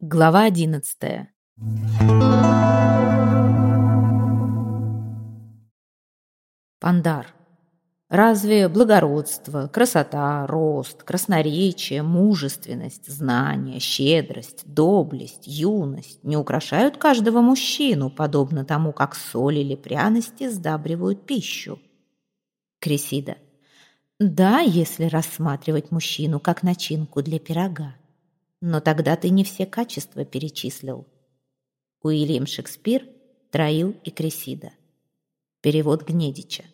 Глава одиннадцатая. Пандар. Разве благородство, красота, рост, красноречие, мужественность, знание, щедрость, доблесть, юность не украшают каждого мужчину, подобно тому, как соль или пряности сдабривают пищу? Кресида. Да, если рассматривать мужчину как начинку для пирога. Но тогда ты не все качества перечислил. Уильям Шекспир, Троил и Кресида. Перевод Гнедича.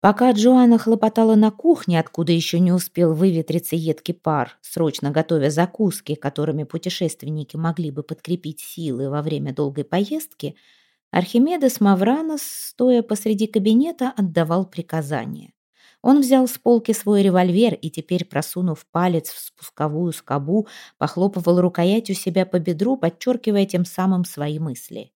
Пока Джоанна хлопотала на кухне, откуда еще не успел выветриться едкий пар, срочно готовя закуски, которыми путешественники могли бы подкрепить силы во время долгой поездки, Архимедес Мавранос, стоя посреди кабинета, отдавал приказания. Он взял с полки свой револьвер и теперь, просунув палец в спусковую скобу, похлопывал рукоять у себя по бедру, подчеркивая тем самым свои мысли.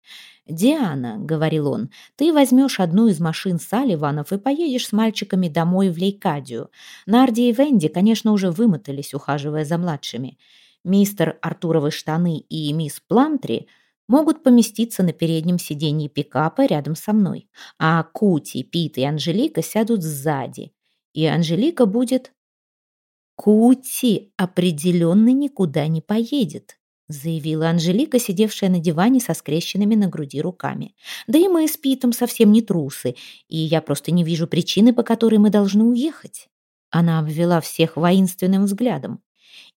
«Диана», — говорил он, — «ты возьмешь одну из машин Салливанов и поедешь с мальчиками домой в Лейкадию. Нарди и Венди, конечно, уже вымотались, ухаживая за младшими. Мистер Артуровы штаны и мисс Пламтри могут поместиться на переднем сиденье пикапа рядом со мной, а Кути, Пит и Анжелика сядут сзади, и Анжелика будет... Кути определенно никуда не поедет, заявила Анжелика, сидевшая на диване со скрещенными на груди руками. «Да и мы с Питом совсем не трусы, и я просто не вижу причины, по которой мы должны уехать». Она обвела всех воинственным взглядом.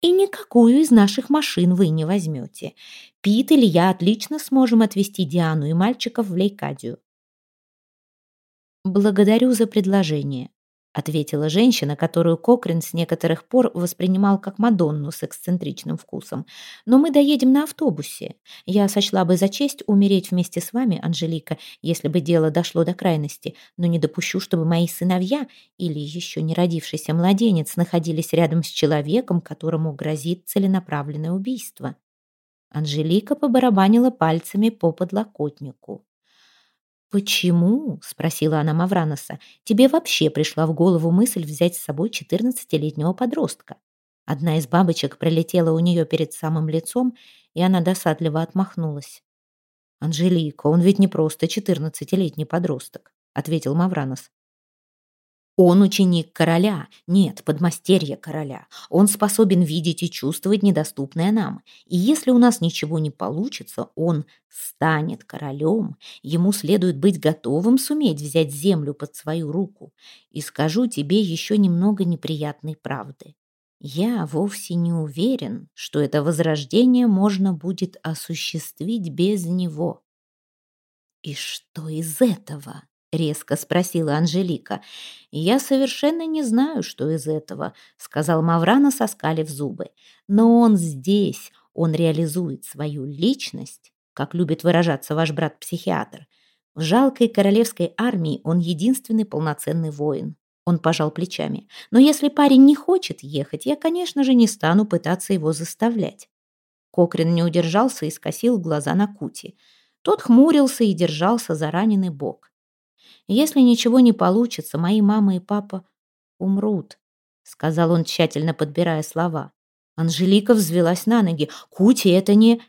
«И никакую из наших машин вы не возьмете. Пит или я отлично сможем отвезти Диану и мальчиков в Лейкадию». «Благодарю за предложение», ответила женщина, которую Кокрин с некоторых пор воспринимал как Мадонну с эксцентричным вкусом. «Но мы доедем на автобусе. Я сочла бы за честь умереть вместе с вами, Анжелика, если бы дело дошло до крайности, но не допущу, чтобы мои сыновья или еще не родившийся младенец находились рядом с человеком, которому грозит целенаправленное убийство». Анжелика побарабанила пальцами по подлокотнику. «Почему?» — спросила она Мавраноса. «Тебе вообще пришла в голову мысль взять с собой четырнадцатилетнего подростка?» Одна из бабочек пролетела у нее перед самым лицом, и она досадливо отмахнулась. «Анжелика, он ведь не просто четырнадцатилетний подросток», — ответил Мавранос. Он ученик короля, нет, подмастерье короля. Он способен видеть и чувствовать недоступное нам. И если у нас ничего не получится, он станет королем. Ему следует быть готовым суметь взять землю под свою руку. И скажу тебе еще немного неприятной правды. Я вовсе не уверен, что это возрождение можно будет осуществить без него. И что из этого? — резко спросила Анжелика. «Я совершенно не знаю, что из этого», — сказал Маврана, соскалив зубы. «Но он здесь, он реализует свою личность, как любит выражаться ваш брат-психиатр. В жалкой королевской армии он единственный полноценный воин». Он пожал плечами. «Но если парень не хочет ехать, я, конечно же, не стану пытаться его заставлять». Кокрин не удержался и скосил глаза на Кути. Тот хмурился и держался за раненый бок. Если ничего не получится, мои мама и папа умрут», — сказал он, тщательно подбирая слова. Анжелика взвелась на ноги. «Кути, это не...»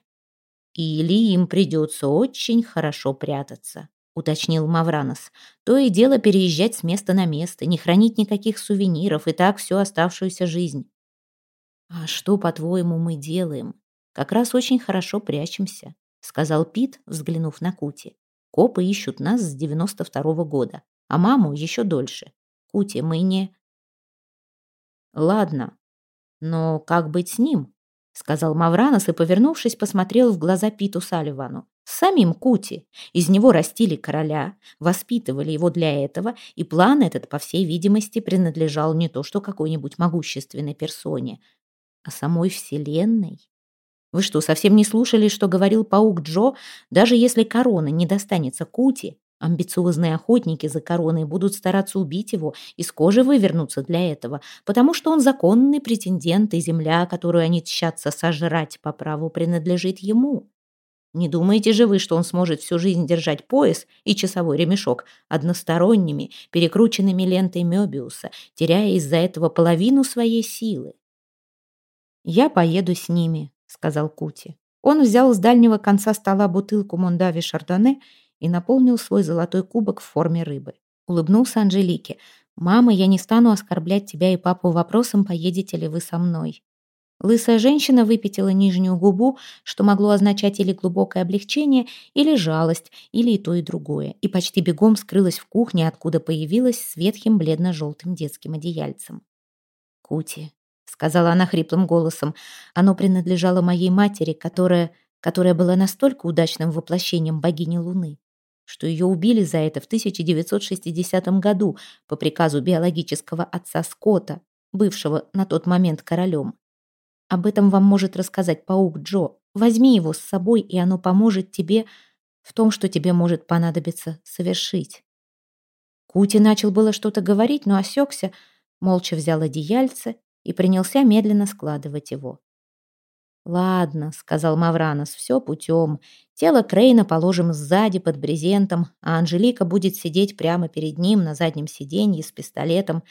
«Или им придется очень хорошо прятаться», — уточнил Мавранос. «То и дело переезжать с места на место, не хранить никаких сувениров и так всю оставшуюся жизнь». «А что, по-твоему, мы делаем? Как раз очень хорошо прячемся», — сказал Пит, взглянув на Кути. Копы ищут нас с 92-го года, а маму еще дольше. Кути, мы не... Ладно, но как быть с ним? Сказал Мавранос и, повернувшись, посмотрел в глаза Питу Салливану. С самим Кути. Из него растили короля, воспитывали его для этого, и план этот, по всей видимости, принадлежал не то что какой-нибудь могущественной персоне, а самой Вселенной. Вы что, совсем не слушали, что говорил паук Джо? Даже если корона не достанется Кути, амбициозные охотники за короной будут стараться убить его, из кожи вывернуться для этого, потому что он законный претендент, и земля, которую они тщатся сожрать по праву, принадлежит ему. Не думаете же вы, что он сможет всю жизнь держать пояс и часовой ремешок односторонними, перекрученными лентой Мёбиуса, теряя из-за этого половину своей силы? «Я поеду с ними», — сказал Кути. Он взял с дальнего конца стола бутылку Мондави Шардоне и наполнил свой золотой кубок в форме рыбы. Улыбнулся Анжелике. «Мама, я не стану оскорблять тебя и папу вопросом, поедете ли вы со мной». Лысая женщина выпятила нижнюю губу, что могло означать или глубокое облегчение, или жалость, или и то, и другое, и почти бегом скрылась в кухне, откуда появилась с ветхим бледно-желтым детским одеяльцем. «Кути», — сказала она хриплым голосом, — «оно принадлежало моей матери, которая, которая была настолько удачным воплощением богини Луны, что ее убили за это в 1960 году по приказу биологического отца Скотта, бывшего на тот момент королем. Об этом вам может рассказать паук Джо. Возьми его с собой, и оно поможет тебе в том, что тебе может понадобиться совершить. Кути начал было что-то говорить, но осекся, молча взял одеяльце и принялся медленно складывать его. «Ладно», — сказал Мавранос, — «все путем. Тело Крейна положим сзади под брезентом, а Анжелика будет сидеть прямо перед ним на заднем сиденье с пистолетом.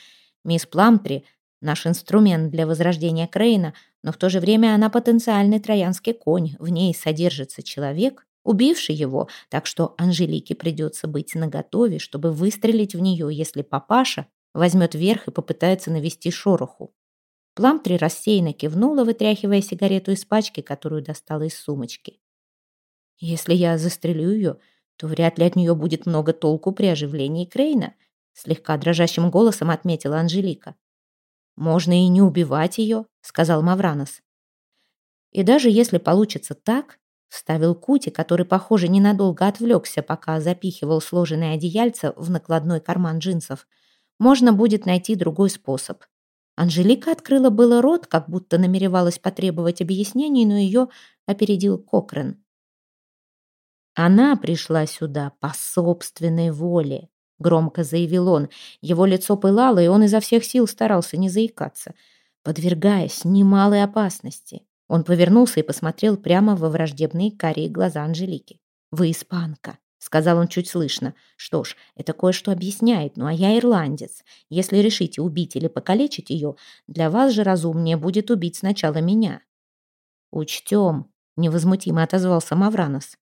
Мисс Пламтри наш инструмент для возрождения Крейна, но в то же время она потенциальный троянский конь, в ней содержится человек, убивший его, так что Анжелике придется быть наготове, чтобы выстрелить в нее, если папаша возьмет верх и попытается навести шороху. Пламтри рассеянно кивнула, вытряхивая сигарету из пачки, которую достала из сумочки. «Если я застрелю ее, то вряд ли от нее будет много толку при оживлении Крейна», слегка дрожащим голосом отметила Анжелика. «Можно и не убивать ее», — сказал Мавранос. «И даже если получится так», — вставил Кути, который, похоже, ненадолго отвлекся, пока запихивал сложенное одеяльце в накладной карман джинсов, «можно будет найти другой способ». Анжелика открыла было рот, как будто намеревалась потребовать объяснений, но ее опередил Кокрен. Она пришла сюда по собственной воле громко заявил он. Его лицо пылало, и он изо всех сил старался не заикаться, подвергаясь немалой опасности. Он повернулся и посмотрел прямо во враждебные карие глаза Анжелики. «Вы испанка», — сказал он чуть слышно. «Что ж, это кое-что объясняет, ну а я ирландец. Если решите убить или покалечить ее, для вас же разумнее будет убить сначала меня». «Учтем», — невозмутимо отозвался Мавранос.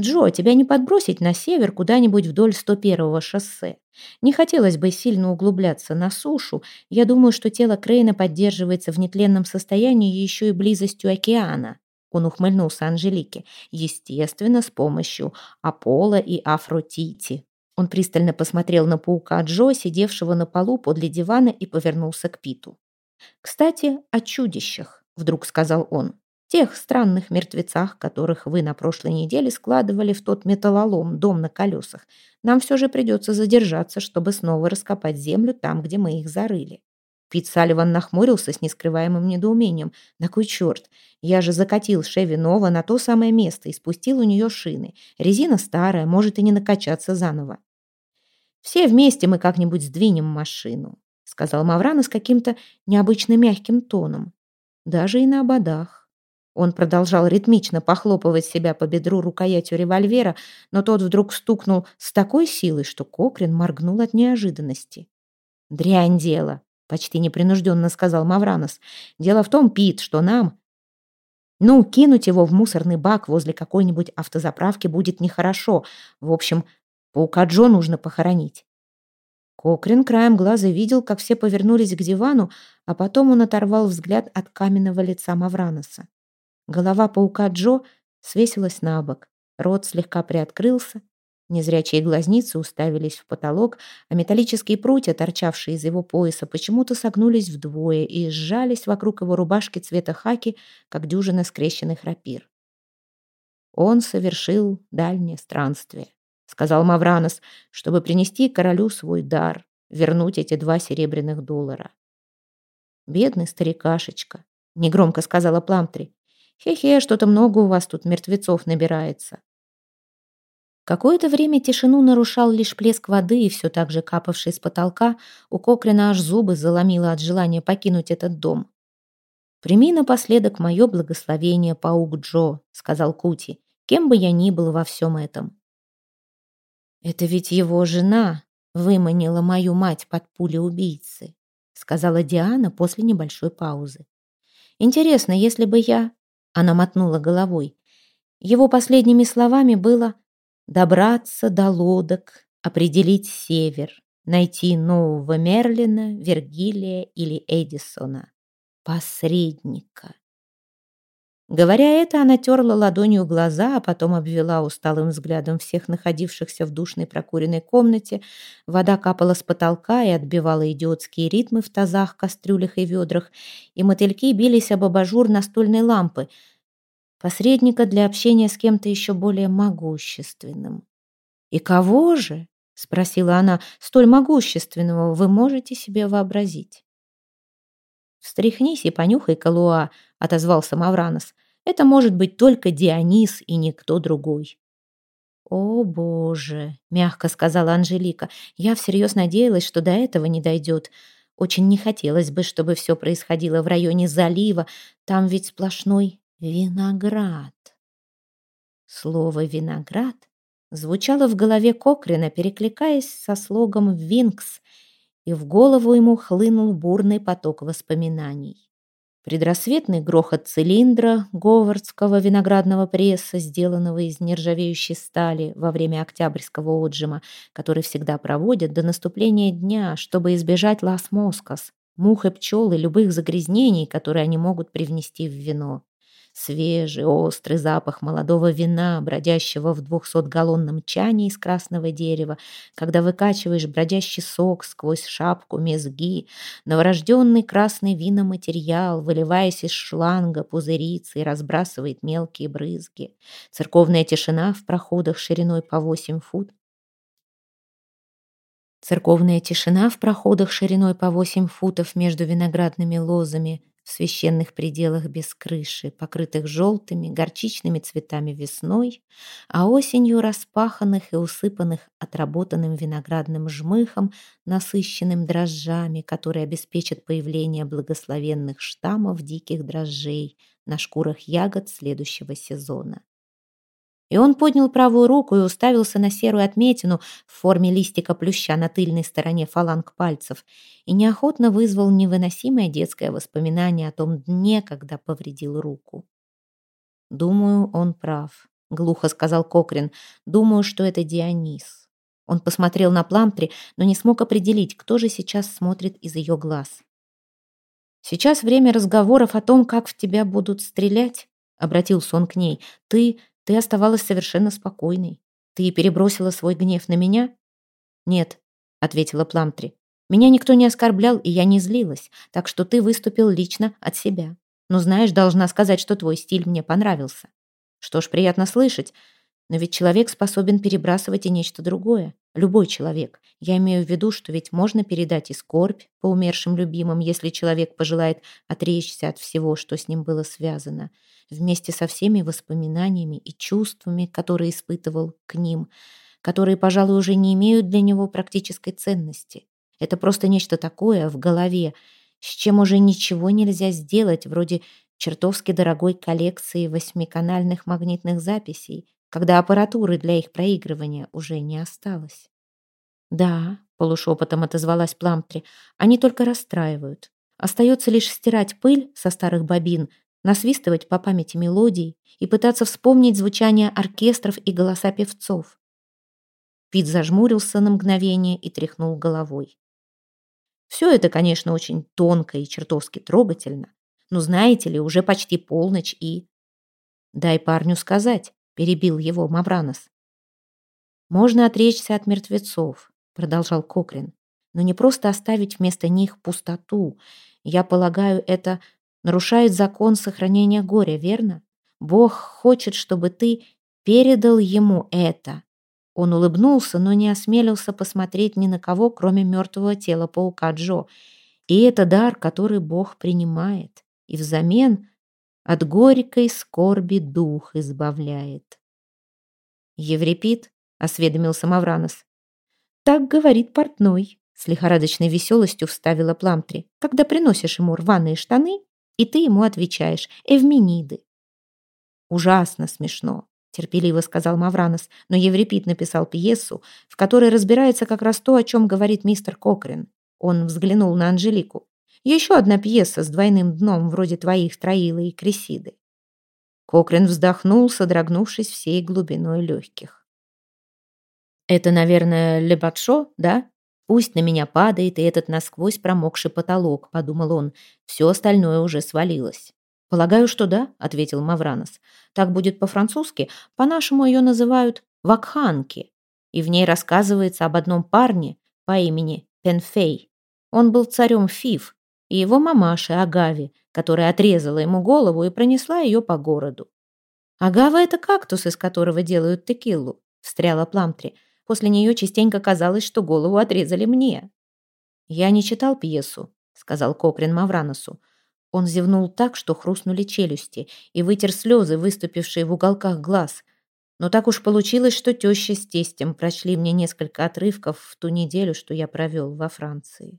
«Джо, тебя не подбросить на север куда-нибудь вдоль 101-го шоссе? Не хотелось бы сильно углубляться на сушу. Я думаю, что тело Крейна поддерживается в нетленном состоянии еще и близостью океана». Он ухмыльнулся Анжелике. «Естественно, с помощью Аполло и Афротити». Он пристально посмотрел на паука Джо, сидевшего на полу подле дивана, и повернулся к Питу. «Кстати, о чудищах», — вдруг сказал он. Тех странных мертвецах, которых вы на прошлой неделе складывали в тот металлолом, дом на колесах. Нам все же придется задержаться, чтобы снова раскопать землю там, где мы их зарыли». Пит Салливан нахмурился с нескрываемым недоумением. «На кой черт? Я же закатил Шеви Нова на то самое место и спустил у нее шины. Резина старая, может и не накачаться заново». «Все вместе мы как-нибудь сдвинем машину», сказал Маврана с каким-то необычно мягким тоном. «Даже и на ободах». Он продолжал ритмично похлопывать себя по бедру рукоятью револьвера, но тот вдруг стукнул с такой силой, что Кокрин моргнул от неожиданности. «Дрянь дело», — почти непринужденно сказал Мавранос. «Дело в том, Пит, что нам...» «Ну, кинуть его в мусорный бак возле какой-нибудь автозаправки будет нехорошо. В общем, паука Джо нужно похоронить». Кокрин краем глаза видел, как все повернулись к дивану, а потом он оторвал взгляд от каменного лица Мавраноса. Голова паука Джо свесилась на бок, рот слегка приоткрылся, незрячие глазницы уставились в потолок, а металлические прутья, торчавшие из его пояса, почему-то согнулись вдвое и сжались вокруг его рубашки цвета хаки, как дюжина скрещенных рапир. Он совершил дальнее странствие, сказал Мавранос, чтобы принести королю свой дар, вернуть эти два серебряных доллара. Бедный старикашечка, негромко сказала Пламтри. Хе-хе, что-то много у вас тут мертвецов набирается. Какое-то время тишину нарушал лишь плеск воды и все так же капавший с потолка. У Кокрина аж зубы заломило от желания покинуть этот дом. «Прими напоследок мое благословение, паук Джо», — сказал Кути, «кем бы я ни был во всем этом». «Это ведь его жена выманила мою мать под пули убийцы», — сказала Диана после небольшой паузы. Интересно, если бы я...» Она мотнула головой. Его последними словами было «добраться до лодок, определить север, найти нового Мерлина, Вергилия или Эдисона, посредника». Говоря это, она терла ладонью глаза, а потом обвела усталым взглядом всех находившихся в душной прокуренной комнате. Вода капала с потолка и отбивала идиотские ритмы в тазах, кастрюлях и ведрах, и мотыльки бились об абажур настольной лампы. Посредника для общения с кем-то еще более могущественным. «И кого же?» — спросила она. «Столь могущественного вы можете себе вообразить?» «Встряхнись и понюхай, Калуа», — отозвался Мавранос. «Это может быть только Дионис и никто другой». «О, Боже!» — мягко сказала Анжелика. «Я всерьез надеялась, что до этого не дойдет. Очень не хотелось бы, чтобы все происходило в районе залива. Там ведь сплошной виноград». Слово «виноград» звучало в голове Кокрина, перекликаясь со слогом «винкс», и в голову ему хлынул бурный поток воспоминаний. Предрассветный грохот цилиндра говардского виноградного пресса, сделанного из нержавеющей стали во время октябрьского отжима, который всегда проводят до наступления дня, чтобы избежать лас-москос, мух и пчел и любых загрязнений, которые они могут привнести в вино. Свежий, острый запах молодого вина, бродящего в двухсотгаллонном чане из красного дерева, когда выкачиваешь бродящий сок сквозь шапку мезги, новорожденный красный виноматериал, выливаясь из шланга, пузырится и разбрасывает мелкие брызги. Церковная тишина в проходах шириной по восемь фут, Церковная тишина в проходах шириной по восемь футов между виноградными лозами, в священных пределах без крыши, покрытых желтыми, горчичными цветами весной, а осенью распаханных и усыпанных отработанным виноградным жмыхом, насыщенным дрожжами, которые обеспечат появление благословенных штаммов диких дрожжей на шкурах ягод следующего сезона. И он поднял правую руку и уставился на серую отметину в форме листика плюща на тыльной стороне фаланг пальцев и неохотно вызвал невыносимое детское воспоминание о том дне, когда повредил руку. «Думаю, он прав», — глухо сказал Кокрин. «Думаю, что это Дионис». Он посмотрел на Пламтри, но не смог определить, кто же сейчас смотрит из ее глаз. «Сейчас время разговоров о том, как в тебя будут стрелять», — обратился он к ней. «Ты ты оставалась совершенно спокойной. Ты перебросила свой гнев на меня? Нет, ответила Пламтри. Меня никто не оскорблял, и я не злилась, так что ты выступил лично от себя. Но знаешь, должна сказать, что твой стиль мне понравился. Что ж, приятно слышать. Но ведь человек способен перебрасывать и нечто другое. Любой человек. Я имею в виду, что ведь можно передать и скорбь по умершим любимым, если человек пожелает отречься от всего, что с ним было связано, вместе со всеми воспоминаниями и чувствами, которые испытывал к ним, которые, пожалуй, уже не имеют для него практической ценности. Это просто нечто такое в голове, с чем уже ничего нельзя сделать, вроде чертовски дорогой коллекции восьмиканальных магнитных записей, когда аппаратуры для их проигрывания уже не осталось. «Да», — полушепотом отозвалась Пламтри, — «они только расстраивают. Остается лишь стирать пыль со старых бобин, насвистывать по памяти мелодий и пытаться вспомнить звучание оркестров и голоса певцов». Пит зажмурился на мгновение и тряхнул головой. Все это, конечно, очень тонко и чертовски трогательно, но, знаете ли, уже почти полночь и... Дай парню сказать перебил его Мавранос. «Можно отречься от мертвецов», — продолжал Кокрин, «но не просто оставить вместо них пустоту. Я полагаю, это нарушает закон сохранения горя, верно? Бог хочет, чтобы ты передал ему это». Он улыбнулся, но не осмелился посмотреть ни на кого, кроме мертвого тела паука Джо. И это дар, который Бог принимает, и взамен от горькой скорби дух избавляет. «Еврипид?» — осведомился Мавранос. «Так говорит портной», — с лихорадочной веселостью вставила Пламтри, «когда приносишь ему рваные штаны, и ты ему отвечаешь «Эвмениды». «Ужасно смешно», — терпеливо сказал Мавранос, но Еврипид написал пьесу, в которой разбирается как раз то, о чем говорит мистер Кокрин. Он взглянул на Анжелику. Еще одна пьеса с двойным дном, вроде твоих Троила и Кресиды. Кокрин вздохнул, содрогнувшись всей глубиной легких. «Это, наверное, Лебатшо, да? Пусть на меня падает и этот насквозь промокший потолок», — подумал он. «Все остальное уже свалилось». «Полагаю, что да», — ответил Мавранос. «Так будет по-французски. По-нашему ее называют «вакханки». И в ней рассказывается об одном парне по имени Пенфей. Он был царем Фив, и его мамаши Агави, которая отрезала ему голову и пронесла ее по городу. «Агава — это кактус, из которого делают текилу», — встряла Пламтри. «После нее частенько казалось, что голову отрезали мне». «Я не читал пьесу», — сказал Кокрин Мавраносу. Он зевнул так, что хрустнули челюсти, и вытер слезы, выступившие в уголках глаз. Но так уж получилось, что теща с тестем прочли мне несколько отрывков в ту неделю, что я провел во Франции.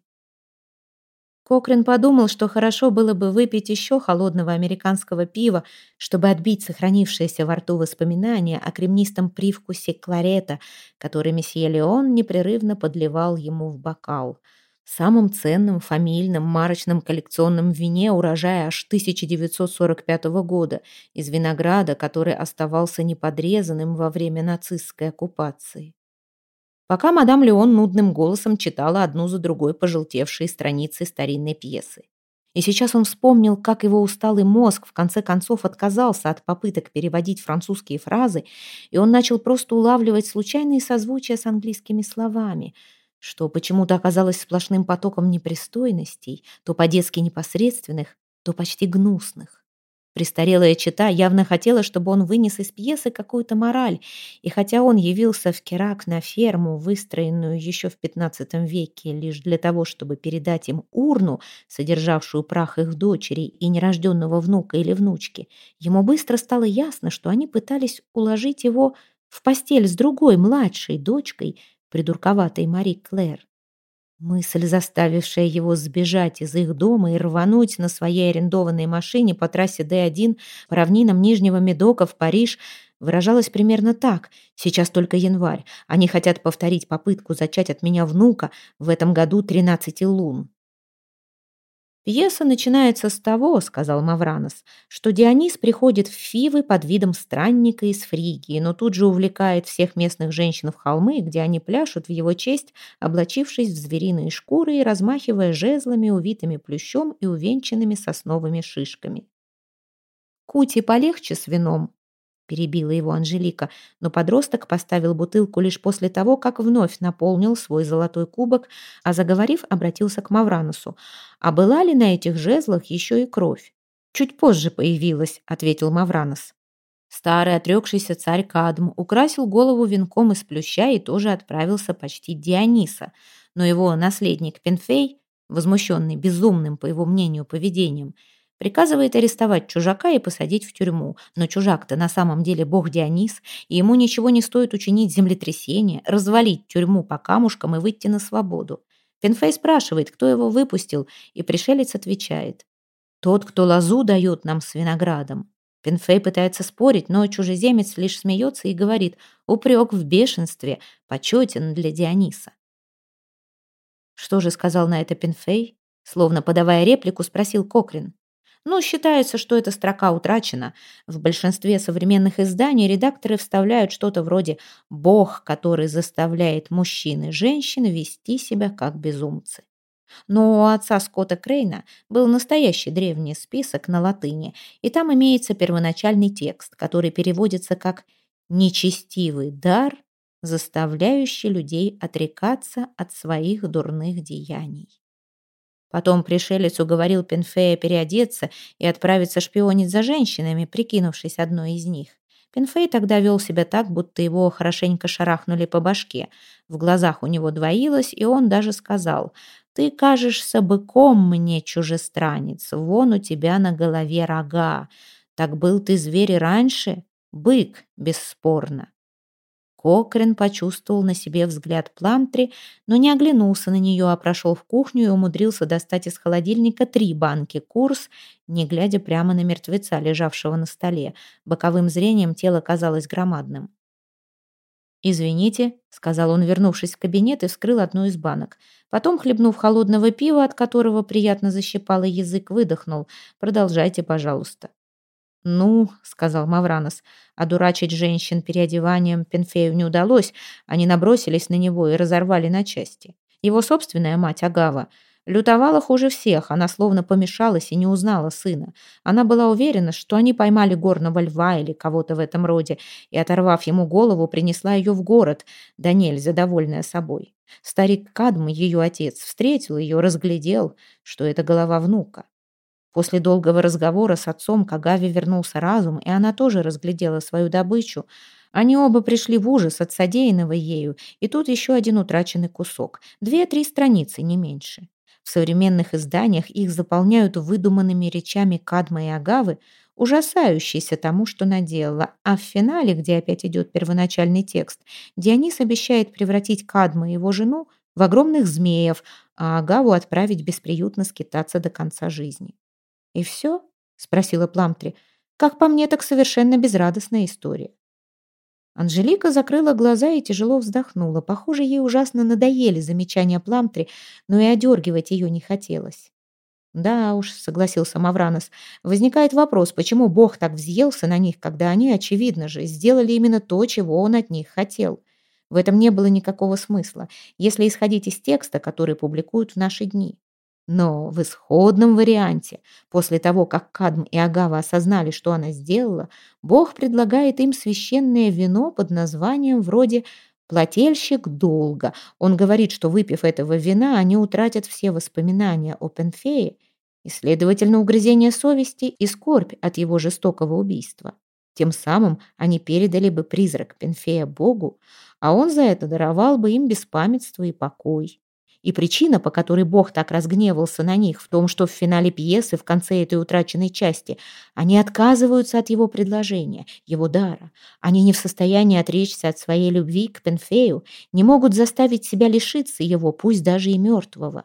Кокрин подумал, что хорошо было бы выпить еще холодного американского пива, чтобы отбить сохранившееся во рту воспоминания о кремнистом привкусе кларета, который месье Леон непрерывно подливал ему в бокал. Самым ценным фамильным марочным коллекционным вине урожая аж 1945 года из винограда, который оставался неподрезанным во время нацистской оккупации пока мадам Леон нудным голосом читала одну за другой пожелтевшие страницы старинной пьесы. И сейчас он вспомнил, как его усталый мозг в конце концов отказался от попыток переводить французские фразы, и он начал просто улавливать случайные созвучия с английскими словами, что почему-то оказалось сплошным потоком непристойностей, то по-детски непосредственных, то почти гнусных. Престарелая чита явно хотела, чтобы он вынес из пьесы какую-то мораль, и хотя он явился в Керак на ферму, выстроенную еще в XV веке лишь для того, чтобы передать им урну, содержавшую прах их дочери и нерожденного внука или внучки, ему быстро стало ясно, что они пытались уложить его в постель с другой, младшей дочкой, придурковатой Мари Клэр. Мысль, заставившая его сбежать из их дома и рвануть на своей арендованной машине по трассе Д1 по равнинам Нижнего Медока в Париж, выражалась примерно так. Сейчас только январь. Они хотят повторить попытку зачать от меня внука в этом году 13 лун. «Пьеса начинается с того, — сказал Мавранос, — что Дионис приходит в Фивы под видом странника из Фригии, но тут же увлекает всех местных женщин в холмы, где они пляшут в его честь, облачившись в звериные шкуры и размахивая жезлами, увитыми плющом и увенчанными сосновыми шишками. Кути полегче с вином, перебила его Анжелика, но подросток поставил бутылку лишь после того, как вновь наполнил свой золотой кубок, а заговорив, обратился к Мавранусу. «А была ли на этих жезлах еще и кровь?» «Чуть позже появилась», — ответил Мавранос. Старый отрекшийся царь Кадм украсил голову венком из плюща и тоже отправился почти Диониса, но его наследник Пенфей, возмущенный безумным, по его мнению, поведением, Приказывает арестовать чужака и посадить в тюрьму. Но чужак-то на самом деле бог Дионис, и ему ничего не стоит учинить землетрясение, развалить тюрьму по камушкам и выйти на свободу. Пенфей спрашивает, кто его выпустил, и пришелец отвечает. «Тот, кто лозу дает нам с виноградом». Пенфей пытается спорить, но чужеземец лишь смеется и говорит «Упрек в бешенстве, почетен для Диониса». Что же сказал на это Пенфей? Словно подавая реплику, спросил Кокрин. Но считается, что эта строка утрачена. В большинстве современных изданий редакторы вставляют что-то вроде «Бог, который заставляет мужчин и женщин вести себя как безумцы». Но у отца Скотта Крейна был настоящий древний список на латыни, и там имеется первоначальный текст, который переводится как «нечестивый дар, заставляющий людей отрекаться от своих дурных деяний». Потом пришелец уговорил Пенфея переодеться и отправиться шпионить за женщинами, прикинувшись одной из них. Пенфей тогда вел себя так, будто его хорошенько шарахнули по башке. В глазах у него двоилось, и он даже сказал, «Ты кажешься быком мне, чужестранец, вон у тебя на голове рога. Так был ты зверь раньше? Бык, бесспорно». Кокрин почувствовал на себе взгляд Пламтри, но не оглянулся на нее, а прошел в кухню и умудрился достать из холодильника три банки курс, не глядя прямо на мертвеца, лежавшего на столе. Боковым зрением тело казалось громадным. «Извините», — сказал он, вернувшись в кабинет и вскрыл одну из банок. Потом, хлебнув холодного пива, от которого приятно защипало язык, выдохнул. «Продолжайте, пожалуйста». «Ну», — сказал Мавранос, — одурачить женщин переодеванием Пенфею не удалось. Они набросились на него и разорвали на части. Его собственная мать Агава Лютовала хуже всех, она словно помешалась и не узнала сына. Она была уверена, что они поймали горного льва или кого-то в этом роде, и, оторвав ему голову, принесла ее в город, да нельзя довольная собой. Старик Кадм, ее отец, встретил ее, разглядел, что это голова внука. После долгого разговора с отцом к Агаве вернулся разум, и она тоже разглядела свою добычу. Они оба пришли в ужас от содеянного ею, и тут еще один утраченный кусок. Две-три страницы, не меньше. В современных изданиях их заполняют выдуманными речами Кадма и Агавы, ужасающиеся тому, что наделала. А в финале, где опять идет первоначальный текст, Дионис обещает превратить Кадма и его жену в огромных змеев, а Агаву отправить бесприютно скитаться до конца жизни. «И все?» — спросила Пламтри. «Как по мне, так совершенно безрадостная история. Анжелика закрыла глаза и тяжело вздохнула. Похоже, ей ужасно надоели замечания Пламтри, но и одергивать ее не хотелось. «Да уж», — согласился Мавранос, — «возникает вопрос, почему Бог так взъелся на них, когда они, очевидно же, сделали именно то, чего Он от них хотел. В этом не было никакого смысла, если исходить из текста, который публикуют в наши дни. Но в исходном варианте, после того, как Кадм и Агава осознали, что она сделала, Бог предлагает им священное вино под названием вроде «плательщик долга». Он говорит, что, выпив этого вина, они утратят все воспоминания о Пенфее и, следовательно, угрызение совести и скорбь от его жестокого убийства. Тем самым они передали бы призрак Пенфея Богу, а он за это даровал бы им беспамятство и покой. И причина, по которой Бог так разгневался на них, в том, что в финале пьесы, в конце этой утраченной части, они отказываются от его предложения, его дара. Они не в состоянии отречься от своей любви к Пенфею, не могут заставить себя лишиться его, пусть даже и мертвого.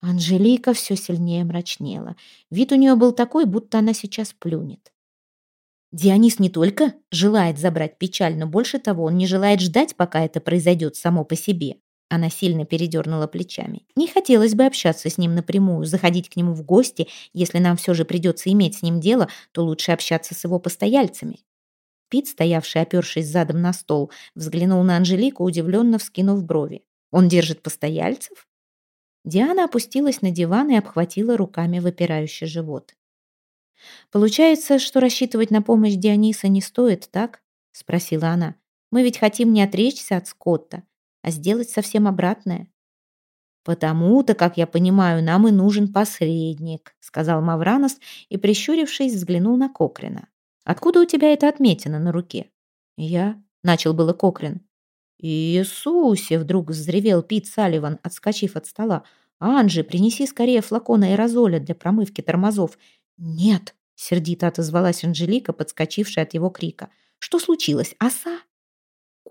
Анжелика все сильнее мрачнела. Вид у нее был такой, будто она сейчас плюнет. Дионис не только желает забрать печаль, но больше того, он не желает ждать, пока это произойдет само по себе. Она сильно передернула плечами. Не хотелось бы общаться с ним напрямую, заходить к нему в гости. Если нам все же придется иметь с ним дело, то лучше общаться с его постояльцами. Пит, стоявший, опершись задом на стол, взглянул на Анжелику, удивленно вскинув брови. «Он держит постояльцев?» Диана опустилась на диван и обхватила руками выпирающий живот. «Получается, что рассчитывать на помощь Диониса не стоит, так?» — спросила она. «Мы ведь хотим не отречься от Скотта, а сделать совсем обратное. «Потому-то, как я понимаю, нам и нужен посредник», сказал Мавранос и, прищурившись, взглянул на Кокрина. «Откуда у тебя это отметина на руке?» «Я», — начал было Кокрин. «Иисусе!» — вдруг взревел Пит Салливан, отскочив от стола. «Анжи, принеси скорее флакон аэрозоля для промывки тормозов». «Нет!» — сердито отозвалась Анжелика, подскочившая от его крика. «Что случилось? Оса?»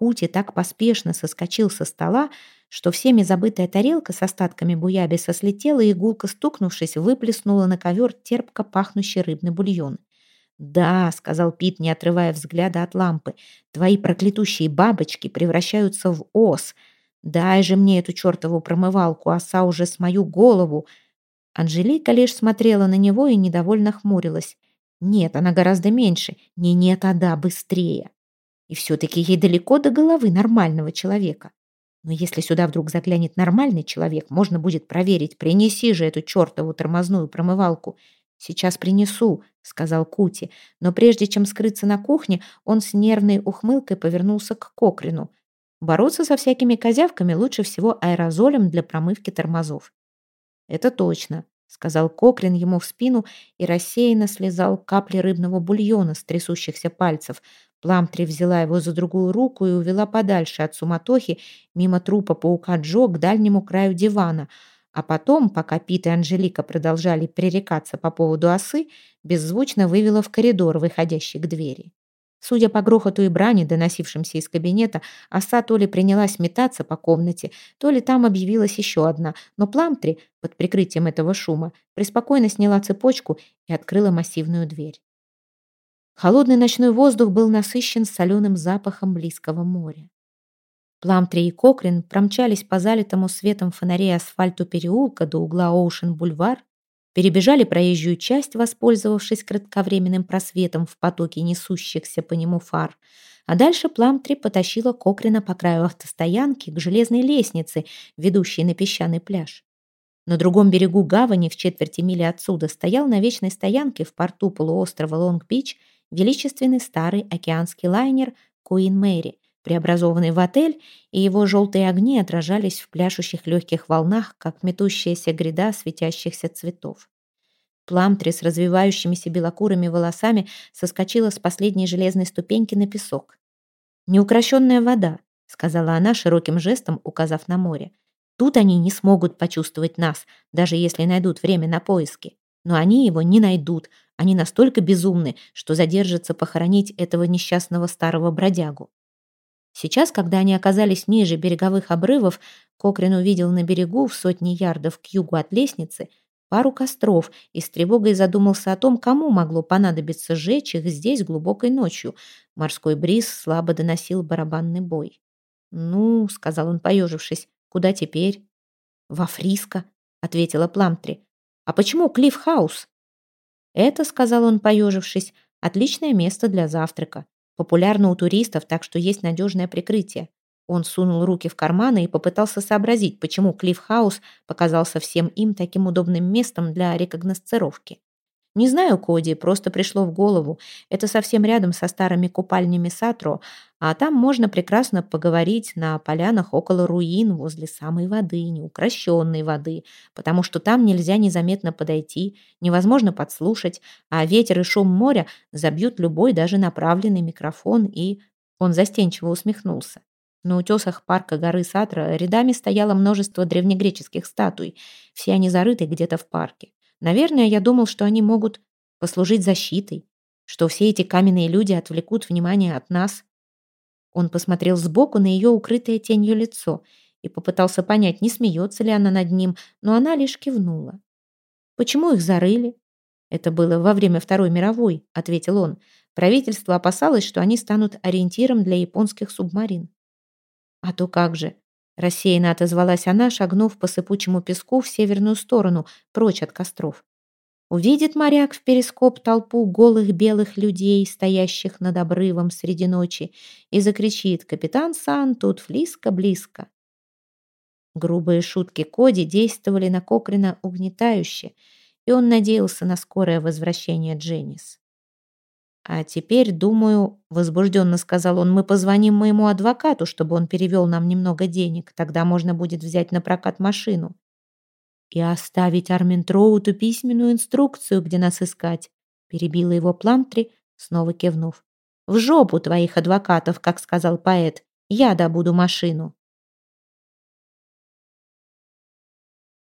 Кути так поспешно соскочил со стола, что всеми забытая тарелка с остатками буябиса слетела и, гулко стукнувшись, выплеснула на ковер терпко пахнущий рыбный бульон. «Да», — сказал Пит, не отрывая взгляда от лампы, «твои проклятущие бабочки превращаются в ос. Дай же мне эту чертову промывалку, оса уже с мою голову». Анжелика лишь смотрела на него и недовольно хмурилась. «Нет, она гораздо меньше. Не нет, а да, быстрее». И все-таки ей далеко до головы нормального человека. Но если сюда вдруг заглянет нормальный человек, можно будет проверить, принеси же эту чертову тормозную промывалку. «Сейчас принесу», — сказал Кути, но прежде чем скрыться на кухне, он с нервной ухмылкой повернулся к Кокрину. Бороться со всякими козявками лучше всего аэрозолем для промывки тормозов. «Это точно», — сказал Кокрин ему в спину и рассеянно слезал капли рыбного бульона с трясущихся пальцев, Пламтри взяла его за другую руку и увела подальше от суматохи, мимо трупа паука Джо к дальнему краю дивана, а потом, пока Пит и Анжелика продолжали пререкаться по поводу осы, беззвучно вывела в коридор, выходящий к двери. Судя по грохоту и брани, доносившимся из кабинета, оса то ли принялась метаться по комнате, то ли там объявилась еще одна, но Пламтри, под прикрытием этого шума, преспокойно сняла цепочку и открыла массивную дверь. Холодный ночной воздух был насыщен соленым запахом близкого моря. Пламтри и Кокрин промчались по залитому светом фонарей асфальту переулка до угла Оушен-бульвар, перебежали проезжую часть, воспользовавшись кратковременным просветом в потоке несущихся по нему фар, а дальше Пламтри потащила Кокрина по краю автостоянки к железной лестнице, ведущей на песчаный пляж. На другом берегу гавани, в четверти мили отсюда, стоял на вечной стоянке в порту полуострова Лонг-Бич величественный старый океанский лайнер «Куин Мэри», преобразованный в отель, и его желтые огни отражались в пляшущих легких волнах, как метущаяся гряда светящихся цветов. Пламтри с развивающимися белокурыми волосами соскочила с последней железной ступеньки на песок. «Неукрощенная вода», — сказала она широким жестом, указав на море. «Тут они не смогут почувствовать нас, даже если найдут время на поиски. Но они его не найдут. Они настолько безумны, что задержатся похоронить этого несчастного старого бродягу. Сейчас, когда они оказались ниже береговых обрывов, Кокрин увидел на берегу в сотни ярдов к югу от лестницы пару костров и с тревогой задумался о том, кому могло понадобиться сжечь их здесь глубокой ночью. Морской бриз слабо доносил барабанный бой. «Ну», — сказал он, поежившись, — «куда теперь?» «Во Фриско», — ответила Пламтри. «А почему Клифф Хаус?» «Это», — сказал он, поежившись, — «отличное место для завтрака. Популярно у туристов, так что есть надежное прикрытие. Он сунул руки в карманы и попытался сообразить, почему Клиффхаус показался всем им таким удобным местом для рекогносцировки. Не знаю, Коди, просто пришло в голову. Это совсем рядом со старыми купальнями Сатро, а там можно прекрасно поговорить на полянах около руин возле самой воды, неукрощенной воды, потому что там нельзя незаметно подойти, невозможно подслушать, а ветер и шум моря забьют любой даже направленный микрофон, и... Он застенчиво усмехнулся. На утесах парка горы Сатра рядами стояло множество древнегреческих статуй. Все они зарыты где-то в парке. Наверное, я думал, что они могут послужить защитой, что все эти каменные люди отвлекут внимание от нас. Он посмотрел сбоку на ее укрытое тенью лицо и попытался понять, не смеется ли она над ним, но она лишь кивнула. «Почему их зарыли?» «Это было во время Второй мировой», — ответил он. «Правительство опасалось, что они станут ориентиром для японских субмарин». «А то как же!» Рассеянно отозвалась она, шагнув по сыпучему песку в северную сторону, прочь от костров. Увидит моряк в перископ толпу голых белых людей, стоящих над обрывом среди ночи, и закричит «Капитан Сан, тут флиско-близко!» Грубые шутки Коди действовали на Кокрина угнетающе, и он надеялся на скорое возвращение Дженнис. «А теперь, думаю, — возбужденно сказал он, — мы позвоним моему адвокату, чтобы он перевел нам немного денег. Тогда можно будет взять на прокат машину. И оставить Арминтроуту письменную инструкцию, где нас искать», — перебила его Пламтри, снова кивнув. «В жопу твоих адвокатов, как сказал поэт. Я добуду машину».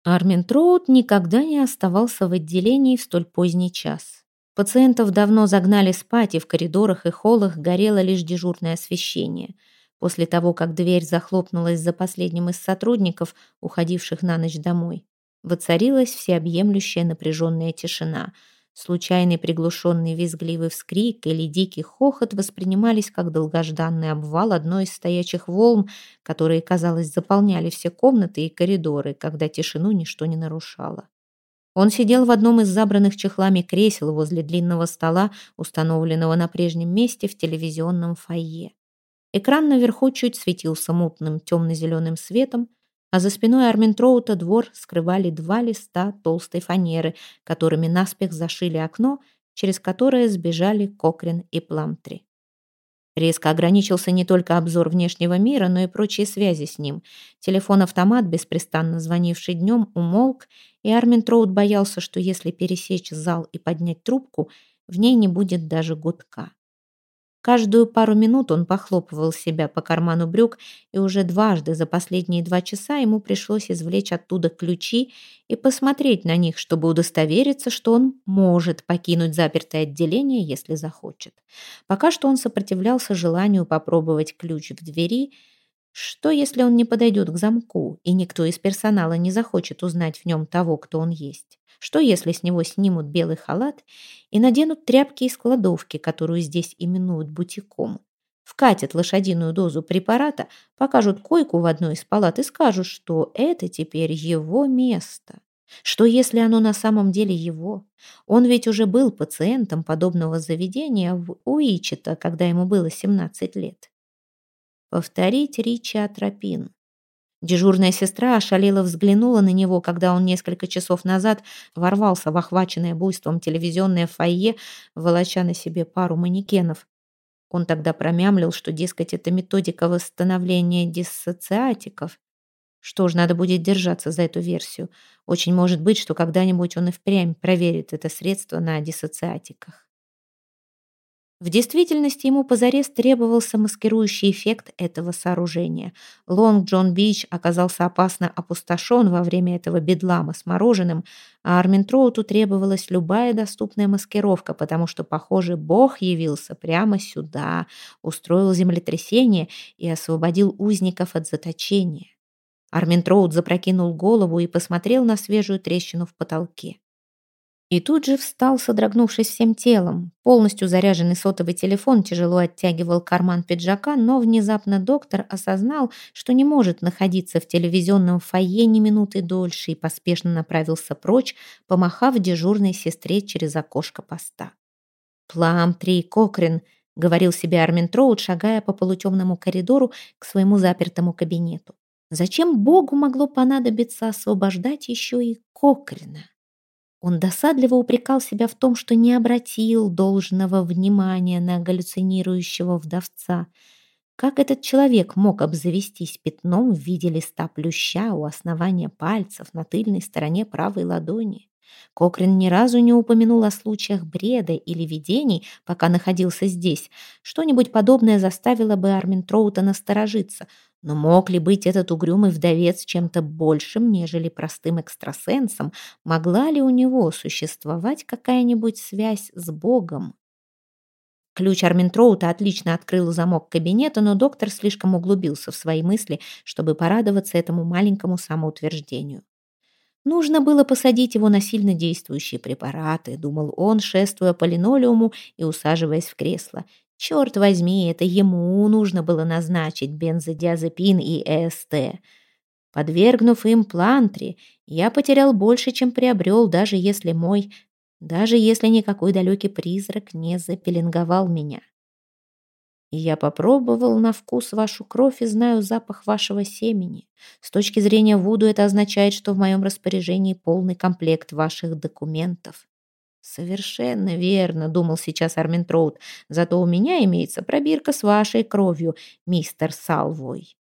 Арминтроуд никогда не оставался в отделении в столь поздний час. Пациентов давно загнали спать, и в коридорах и холлах горело лишь дежурное освещение. После того, как дверь захлопнулась за последним из сотрудников, уходивших на ночь домой, воцарилась всеобъемлющая напряженная тишина. Случайный приглушенный визгливый вскрик или дикий хохот воспринимались как долгожданный обвал одной из стоячих волн, которые, казалось, заполняли все комнаты и коридоры, когда тишину ничто не нарушало. Он сидел в одном из забранных чехлами кресел возле длинного стола, установленного на прежнем месте в телевизионном фойе. Экран наверху чуть светился мутным темно-зеленым светом, а за спиной Арминтроута двор скрывали два листа толстой фанеры, которыми наспех зашили окно, через которое сбежали Кокрин и Пламтри. Резко ограничился не только обзор внешнего мира, но и прочие связи с ним. Телефон-автомат, беспрестанно звонивший днем, умолк, и Армин Троуд боялся, что если пересечь зал и поднять трубку, в ней не будет даже гудка. Каждую пару минут он похлопывал себя по карману брюк, и уже дважды за последние два часа ему пришлось извлечь оттуда ключи и посмотреть на них, чтобы удостовериться, что он может покинуть запертое отделение, если захочет. Пока что он сопротивлялся желанию попробовать ключ в двери. Что, если он не подойдет к замку, и никто из персонала не захочет узнать в нем того, кто он есть? Что, если с него снимут белый халат и наденут тряпки из кладовки, которую здесь именуют бутиком? вкатят лошадиную дозу препарата, покажут койку в одной из палат и скажут, что это теперь его место. Что если оно на самом деле его? Он ведь уже был пациентом подобного заведения в Уичета, когда ему было 17 лет. Повторить Ричи Атропин. Дежурная сестра ошалела взглянула на него, когда он несколько часов назад ворвался в охваченное буйством телевизионное фойе, волоча на себе пару манекенов. Он тогда промямлил, что, дескать, это методика восстановления диссоциатиков. Что ж, надо будет держаться за эту версию. Очень может быть, что когда-нибудь он и впрямь проверит это средство на диссоциатиках. В действительности ему позарез требовался маскирующий эффект этого сооружения. Лонг Джон Бич оказался опасно опустошен во время этого бедлама с мороженым, а Арминтроуту требовалась любая доступная маскировка, потому что, похоже, Бог явился прямо сюда, устроил землетрясение и освободил узников от заточения. Арминтроуд запрокинул голову и посмотрел на свежую трещину в потолке. И тут же встал, содрогнувшись всем телом. Полностью заряженный сотовый телефон тяжело оттягивал карман пиджака, но внезапно доктор осознал, что не может находиться в телевизионном фойе ни минуты дольше и поспешно направился прочь, помахав дежурной сестре через окошко поста. «Плам-3, Кокрин», — говорил себе Армин Троуд, шагая по полутемному коридору к своему запертому кабинету. «Зачем Богу могло понадобиться освобождать еще и Кокрина?» Он досадливо упрекал себя в том, что не обратил должного внимания на галлюцинирующего вдовца. Как этот человек мог обзавестись пятном в виде листа плюща у основания пальцев на тыльной стороне правой ладони? Кокрин ни разу не упомянул о случаях бреда или видений, пока находился здесь. Что-нибудь подобное заставило бы Армин Троута насторожиться — но мог ли быть этот угрюмый вдовец чем-то большим, нежели простым экстрасенсом? Могла ли у него существовать какая-нибудь связь с Богом? Ключ Арминтроута отлично открыл замок кабинета, но доктор слишком углубился в свои мысли, чтобы порадоваться этому маленькому самоутверждению. Нужно было посадить его на сильно действующие препараты, думал он, шествуя по линолеуму и усаживаясь в кресло. Черт возьми, это ему нужно было назначить бензодиазепин и ЭСТ. Подвергнув им плантри, я потерял больше, чем приобрел, даже если мой, даже если никакой далекий призрак не запеленговал меня. Я попробовал на вкус вашу кровь и знаю запах вашего семени. С точки зрения Вуду это означает, что в моем распоряжении полный комплект ваших документов. «Совершенно верно», — думал сейчас Армин Троуд. «Зато у меня имеется пробирка с вашей кровью, мистер Салвой».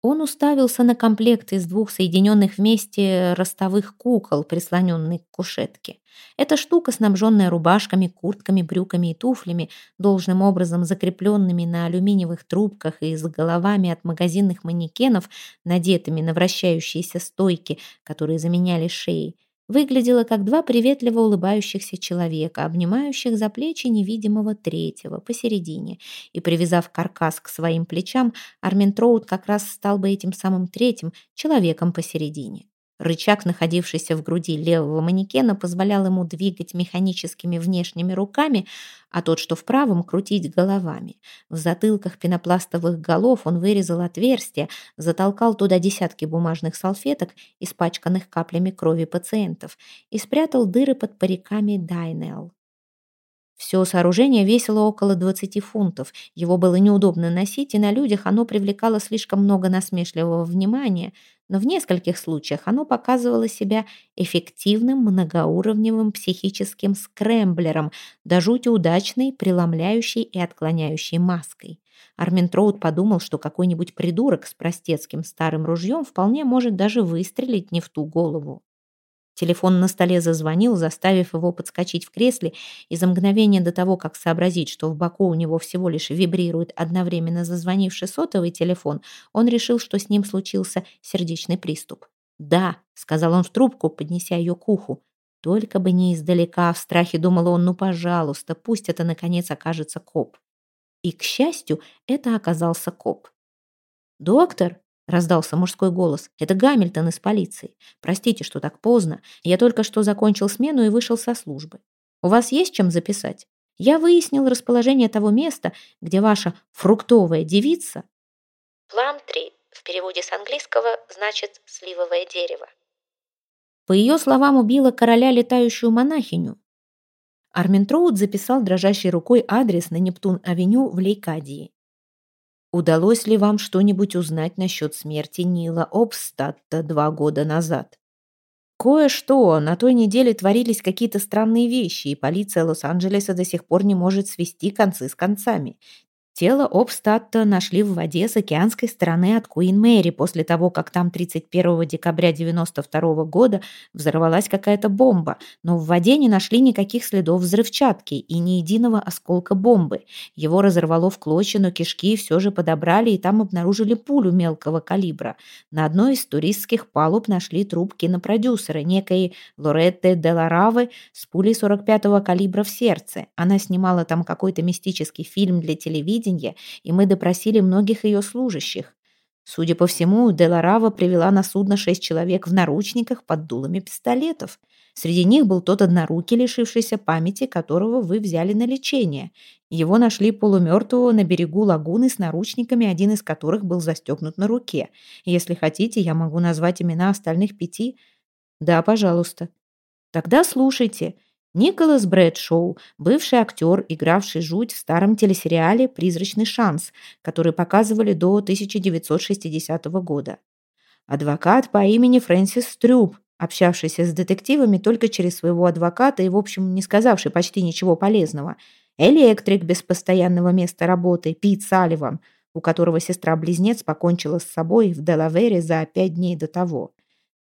Он уставился на комплект из двух соединенных вместе ростовых кукол, прислоненных к кушетке. Эта штука, снабженная рубашками, куртками, брюками и туфлями, должным образом закрепленными на алюминиевых трубках и с головами от магазинных манекенов, надетыми на вращающиеся стойки, которые заменяли шеи, выглядела как два приветливо улыбающихся человека, обнимающих за плечи невидимого третьего посередине. И привязав каркас к своим плечам, Армин Троуд как раз стал бы этим самым третьим человеком посередине. Рычаг, находившийся в груди левого манекена, позволял ему двигать механическими внешними руками, а тот, что в правом, крутить головами. В затылках пенопластовых голов он вырезал отверстия, затолкал туда десятки бумажных салфеток, испачканных каплями крови пациентов, и спрятал дыры под париками Дайнелл. Все сооружение весило около 20 фунтов. Его было неудобно носить, и на людях оно привлекало слишком много насмешливого внимания, но в нескольких случаях оно показывало себя эффективным многоуровневым психическим скрэмблером, до жути удачной, преломляющей и отклоняющей маской. Армин Троуд подумал, что какой-нибудь придурок с простецким старым ружьем вполне может даже выстрелить не в ту голову. Телефон на столе зазвонил, заставив его подскочить в кресле, и за мгновение до того, как сообразить, что в боку у него всего лишь вибрирует одновременно зазвонивший сотовый телефон, он решил, что с ним случился сердечный приступ. «Да», — сказал он в трубку, поднеся ее к уху. «Только бы не издалека», — в страхе думал он, «ну, пожалуйста, пусть это, наконец, окажется коп». И, к счастью, это оказался коп. «Доктор?» Раздался мужской голос. «Это Гамильтон из полиции. Простите, что так поздно. Я только что закончил смену и вышел со службы. У вас есть чем записать? Я выяснил расположение того места, где ваша фруктовая девица Плам-3 в переводе с английского значит «сливовое дерево». по ее словам убила короля летающую монахиню. Армин Троуд записал дрожащей рукой адрес на Нептун-авеню в Лейкадии. Удалось ли вам что-нибудь узнать насчет смерти Нила Обстатта два года назад? Кое-что. На той неделе творились какие-то странные вещи, и полиция Лос-Анджелеса до сих пор не может свести концы с концами. Тело Обстатта нашли в воде с океанской стороны от Куин-Мэри после того, как там 31 декабря 92 года взорвалась какая-то бомба, но в воде не нашли никаких следов взрывчатки и ни единого осколка бомбы. Его разорвало в клочья, но кишки все же подобрали и там обнаружили пулю мелкого калибра. На одной из туристских палуб нашли труп кинопродюсера, некой Лоретты Деларавы с пулей 45-го калибра в сердце. Она снимала там какой-то мистический фильм для телевидения, телевидения, и мы допросили многих ее служащих. Судя по всему, Деларава привела на судно шесть человек в наручниках под дулами пистолетов. Среди них был тот однорукий, лишившийся памяти, которого вы взяли на лечение. Его нашли полумертвого на берегу лагуны с наручниками, один из которых был застегнут на руке. Если хотите, я могу назвать имена остальных пяти. Да, пожалуйста. Тогда слушайте. Николас Брэдшоу, бывший актер, игравший жуть в старом телесериале «Призрачный шанс», который показывали до 1960 года. Адвокат по имени Фрэнсис Стрюб, общавшийся с детективами только через своего адвоката и, в общем, не сказавший почти ничего полезного. Электрик без постоянного места работы, Пит Салливан, у которого сестра-близнец покончила с собой в Делавере за пять дней до того.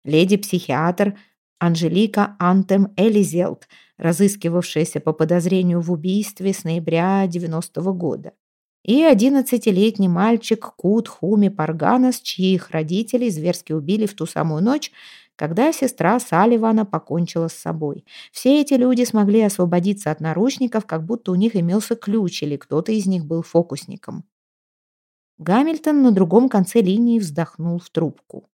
Леди-психиатр Анжелика Антем Элизелт – разыскивавшаяся по подозрению в убийстве с ноября 90 -го года. И 11-летний мальчик Кут Хуми Парганас, чьих родителей зверски убили в ту самую ночь, когда сестра Салливана покончила с собой. Все эти люди смогли освободиться от наручников, как будто у них имелся ключ или кто-то из них был фокусником. Гамильтон на другом конце линии вздохнул в трубку.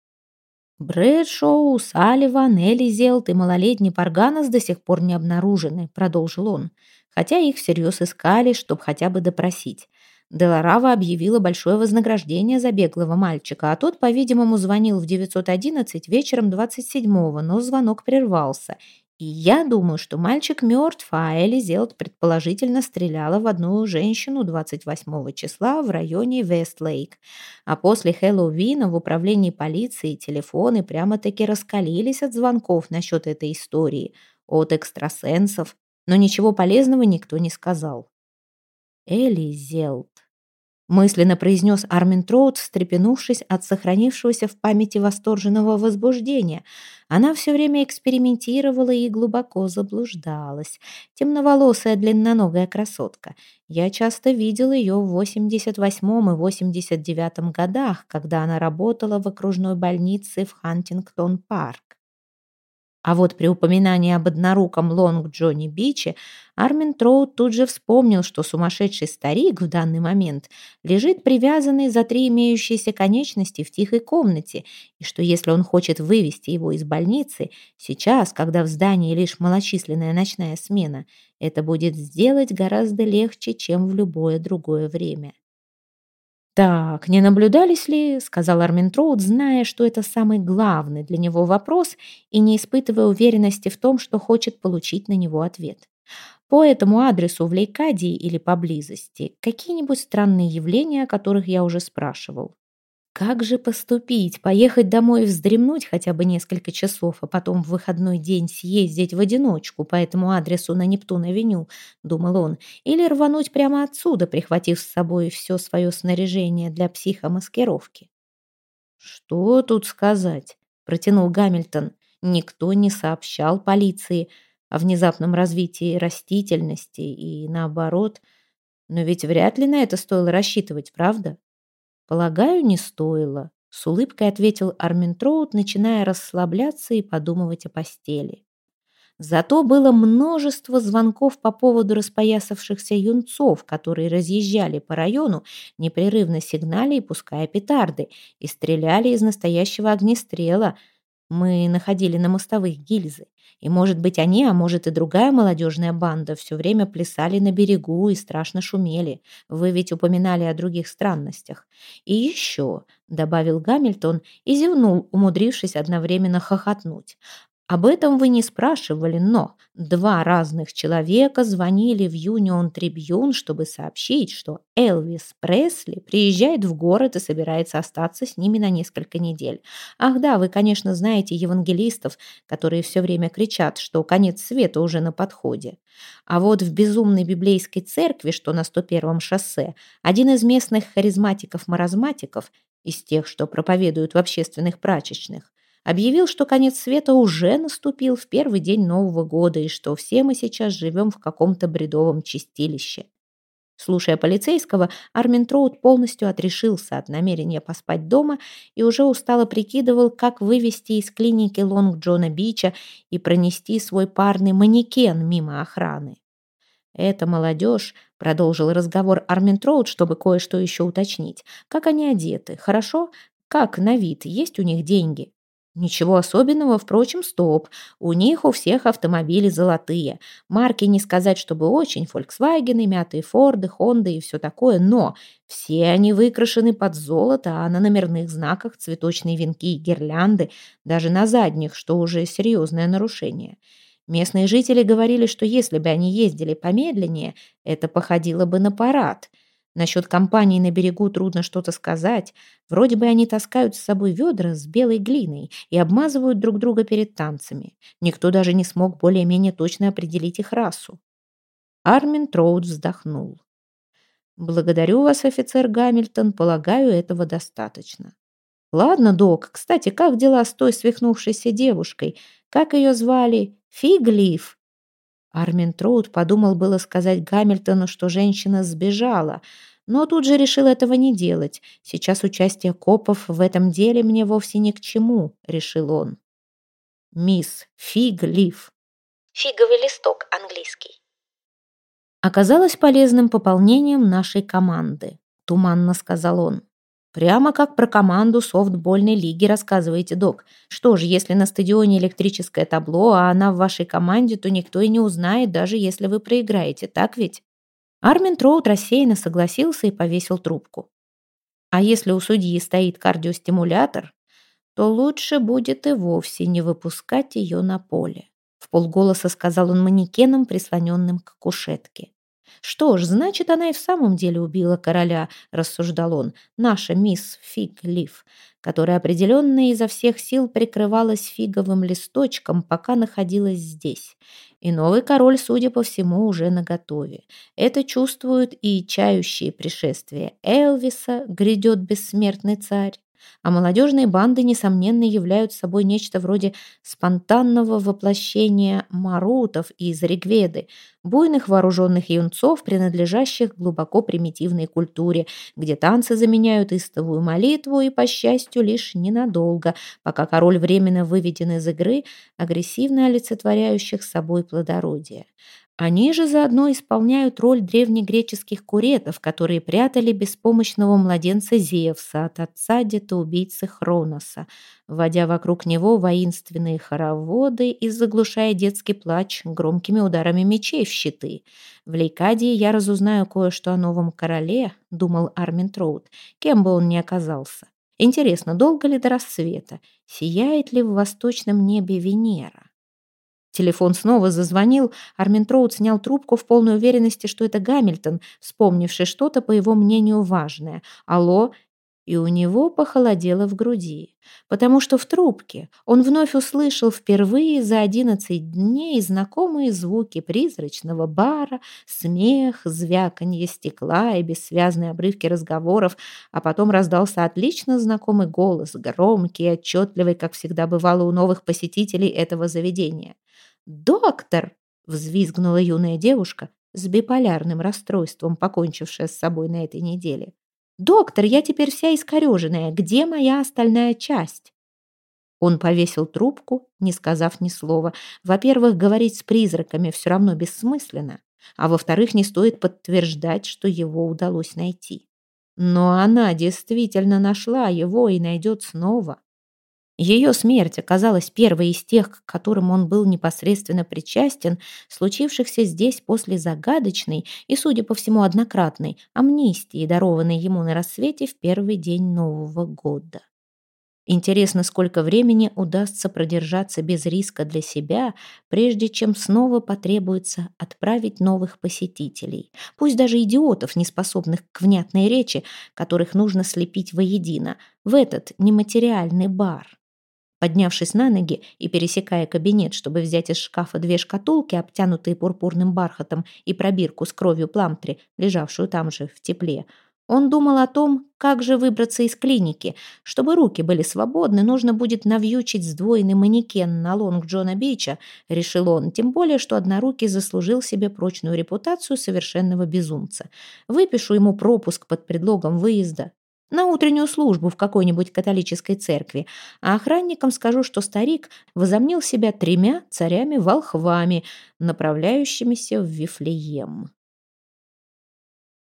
«Брэдшоу, Салливан, Элизелт и малолетний Парганас до сих пор не обнаружены», — продолжил он, хотя их всерьез искали, чтобы хотя бы допросить. Деларава объявила большое вознаграждение за беглого мальчика, а тот, по-видимому, звонил в 911 вечером 27-го, но звонок прервался, я думаю, что мальчик мертв, а Элли Зелт предположительно стреляла в одну женщину 28 числа в районе Вестлейк. А после Хэллоуина в управлении полиции телефоны прямо-таки раскалились от звонков насчет этой истории, от экстрасенсов, но ничего полезного никто не сказал. Элли Зелт мысленно произнес Армин Троуд, встрепенувшись от сохранившегося в памяти восторженного возбуждения. Она все время экспериментировала и глубоко заблуждалась. Темноволосая длинноногая красотка. Я часто видел ее в 88 и 89 годах, когда она работала в окружной больнице в Хантингтон-парк. А вот при упоминании об одноруком Лонг Джонни Биче Армин Троуд тут же вспомнил, что сумасшедший старик в данный момент лежит привязанный за три имеющиеся конечности в тихой комнате, и что если он хочет вывести его из больницы, сейчас, когда в здании лишь малочисленная ночная смена, это будет сделать гораздо легче, чем в любое другое время. «Так, не наблюдались ли, — сказал Армин Троуд, зная, что это самый главный для него вопрос и не испытывая уверенности в том, что хочет получить на него ответ. По этому адресу в Лейкадии или поблизости какие-нибудь странные явления, о которых я уже спрашивал. Как же поступить? Поехать домой вздремнуть хотя бы несколько часов, а потом в выходной день съездить в одиночку по этому адресу на Нептун-авеню, думал он, или рвануть прямо отсюда, прихватив с собой все свое снаряжение для психомаскировки. «Что тут сказать?» – протянул Гамильтон. Никто не сообщал полиции о внезапном развитии растительности и наоборот. Но ведь вряд ли на это стоило рассчитывать, правда? «Полагаю, не стоило», — с улыбкой ответил Армин Троуд, начиная расслабляться и подумывать о постели. Зато было множество звонков по поводу распоясавшихся юнцов, которые разъезжали по району, непрерывно сигнали и пуская петарды, и стреляли из настоящего огнестрела. Мы находили на мостовых гильзы. И, может быть, они, а может и другая молодежная банда все время плясали на берегу и страшно шумели. Вы ведь упоминали о других странностях. И еще, — добавил Гамильтон и зевнул, умудрившись одновременно хохотнуть. Об этом вы не спрашивали, но два разных человека звонили в Юнион Трибьюн, чтобы сообщить, что Элвис Пресли приезжает в город и собирается остаться с ними на несколько недель. Ах да, вы, конечно, знаете евангелистов, которые все время кричат, что конец света уже на подходе. А вот в безумной библейской церкви, что на 101-м шоссе, один из местных харизматиков-маразматиков, из тех, что проповедуют в общественных прачечных, объявил, что конец света уже наступил в первый день Нового года и что все мы сейчас живем в каком-то бредовом чистилище. Слушая полицейского, Армин Троуд полностью отрешился от намерения поспать дома и уже устало прикидывал, как вывести из клиники Лонг Джона Бича и пронести свой парный манекен мимо охраны. «Это молодежь», — продолжил разговор Армин Троуд, чтобы кое-что еще уточнить. «Как они одеты? Хорошо? Как на вид? Есть у них деньги?» Ничего особенного, впрочем, стоп. У них у всех автомобили золотые. Марки не сказать, чтобы очень. Volkswagen, мятые Форды, Хонды и все такое. Но все они выкрашены под золото, а на номерных знаках цветочные венки и гирлянды. Даже на задних, что уже серьезное нарушение. Местные жители говорили, что если бы они ездили помедленнее, это походило бы на парад – Насчет компании на берегу трудно что-то сказать. Вроде бы они таскают с собой ведра с белой глиной и обмазывают друг друга перед танцами. Никто даже не смог более-менее точно определить их расу. Армин Троуд вздохнул. «Благодарю вас, офицер Гамильтон. Полагаю, этого достаточно». «Ладно, док. Кстати, как дела с той свихнувшейся девушкой? Как ее звали? Фиглиф?» Армин Троуд подумал было сказать Гамильтону, что женщина сбежала, но тут же решил этого не делать. Сейчас участие копов в этом деле мне вовсе ни к чему, решил он. Мисс Фиг Лив. Фиговый листок английский. Оказалось полезным пополнением нашей команды, туманно сказал он. Прямо как про команду софтбольной лиги рассказываете, док. Что же, если на стадионе электрическое табло, а она в вашей команде, то никто и не узнает, даже если вы проиграете, так ведь? Армин Троуд рассеянно согласился и повесил трубку. А если у судьи стоит кардиостимулятор, то лучше будет и вовсе не выпускать ее на поле. В полголоса сказал он манекеном, прислоненным к кушетке. «Что ж, значит, она и в самом деле убила короля», — рассуждал он, «наша мисс Фиглиф, которая определенно изо всех сил прикрывалась фиговым листочком, пока находилась здесь. И новый король, судя по всему, уже наготове. Это чувствуют и чающие пришествия Элвиса, грядет бессмертный царь. А молодежные банды, несомненно, являются собой нечто вроде спонтанного воплощения марутов из Ригведы, буйных вооруженных юнцов, принадлежащих глубоко примитивной культуре, где танцы заменяют истовую молитву и, по счастью, лишь ненадолго, пока король временно выведен из игры, агрессивно олицетворяющих собой плодородие. Они же заодно исполняют роль древнегреческих куретов, которые прятали беспомощного младенца Зевса от отца детоубийцы Хроноса, вводя вокруг него воинственные хороводы и заглушая детский плач громкими ударами мечей в щиты. В Лейкадии я разузнаю кое-что о новом короле, думал Армин Троуд, кем бы он ни оказался. Интересно, долго ли до рассвета? Сияет ли в восточном небе Венера? Телефон снова зазвонил. Армин Троуд снял трубку в полной уверенности, что это Гамильтон, вспомнивший что-то, по его мнению, важное. «Алло?» И у него похолодело в груди, потому что в трубке он вновь услышал впервые за одиннадцать дней знакомые звуки призрачного бара, смех, звяканье стекла и бессвязные обрывки разговоров, а потом раздался отлично знакомый голос, громкий и отчетливый, как всегда бывало у новых посетителей этого заведения. «Доктор!» — взвизгнула юная девушка с биполярным расстройством, покончившая с собой на этой неделе. «Доктор, я теперь вся искореженная. Где моя остальная часть?» Он повесил трубку, не сказав ни слова. Во-первых, говорить с призраками все равно бессмысленно, а во-вторых, не стоит подтверждать, что его удалось найти. Но она действительно нашла его и найдет снова. Ее смерть оказалась первой из тех, к которым он был непосредственно причастен, случившихся здесь после загадочной и, судя по всему, однократной амнистии, дарованной ему на рассвете в первый день Нового года. Интересно, сколько времени удастся продержаться без риска для себя, прежде чем снова потребуется отправить новых посетителей. Пусть даже идиотов, не способных к внятной речи, которых нужно слепить воедино, в этот нематериальный бар. Поднявшись на ноги и пересекая кабинет, чтобы взять из шкафа две шкатулки, обтянутые пурпурным бархатом, и пробирку с кровью пламтри, лежавшую там же в тепле, он думал о том, как же выбраться из клиники. Чтобы руки были свободны, нужно будет навьючить сдвоенный манекен на лонг Джона Бича, решил он, тем более, что однорукий заслужил себе прочную репутацию совершенного безумца. Выпишу ему пропуск под предлогом выезда на утреннюю службу в какой-нибудь католической церкви, а охранникам скажу, что старик возомнил себя тремя царями-волхвами, направляющимися в Вифлеем.